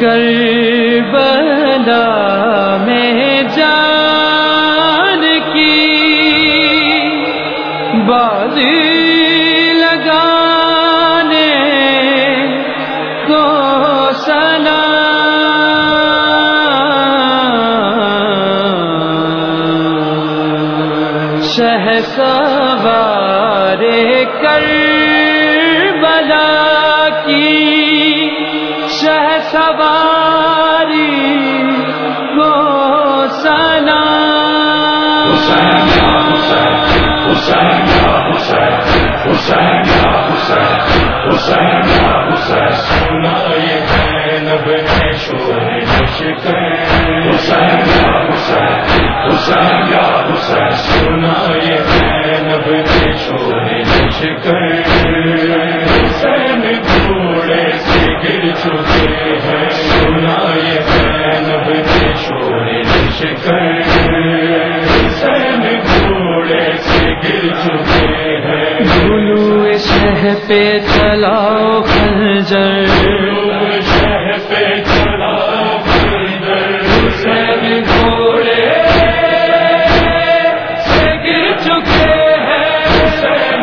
کربلا میں جان کی بازی لگانے کو سنا شہ سوار کر سواری کو سنا حسین شہ پہ چلاؤ خنجر۔ حسین گھوڑے سے گر چکے ہیں۔ حسین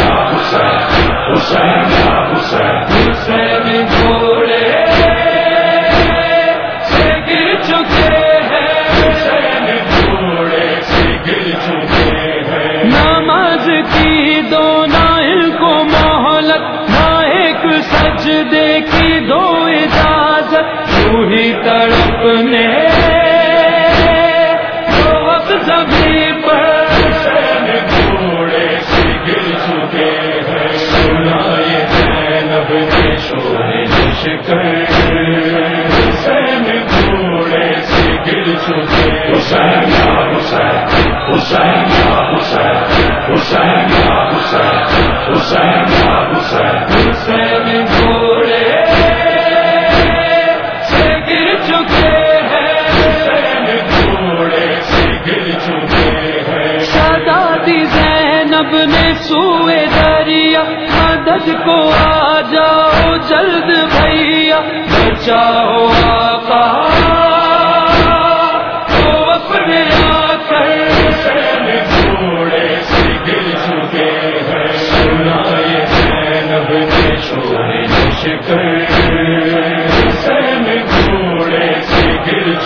سج دیکھی دو اجازت ہی تڑپنے حسین گھوڑے سے گر چکے ہیں شادی زینب نے سوئے دریا، مدد کو آ جاؤ جلد بھیا، بچاؤ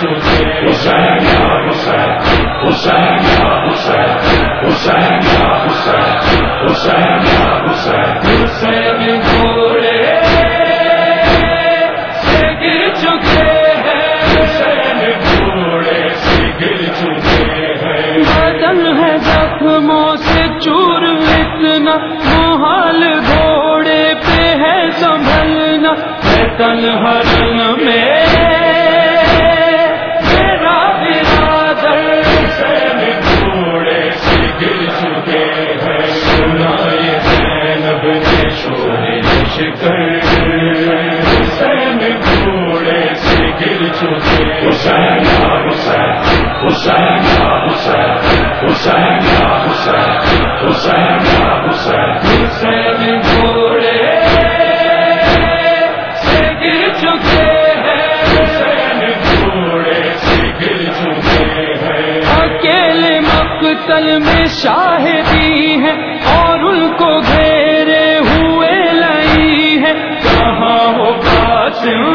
حسین گھوڑے سے گر چکے ہیں بدل ہے زخموں سے چور، اتنا محال گھوڑے پہ ہے سنبھلنا۔ ہے تنہرن میں حسین گھوڑے میں شاہدی ہے اور ان کو گھیرے ہوئے لئی ہے کہاں ہو قاسم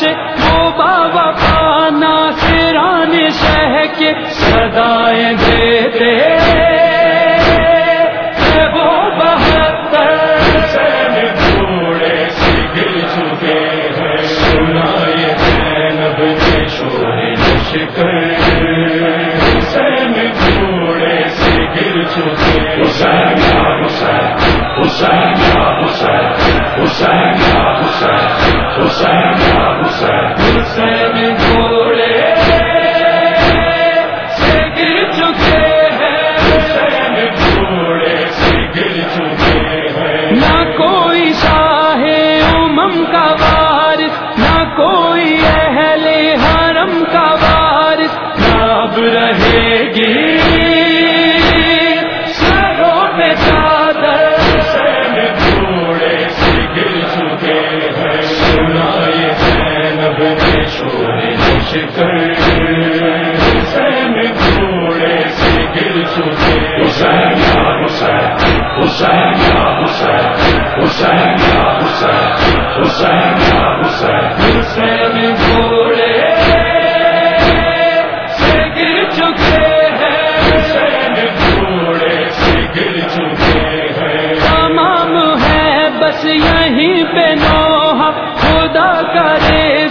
سے وہ بابا سہ کے سدائیں دیتے وہ بہتر سین گھوڑے سے سنائے زینب کے شورے شکر سین گھوڑے سے گر چکے حسین حسین حسین حسین حسین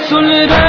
سن رہے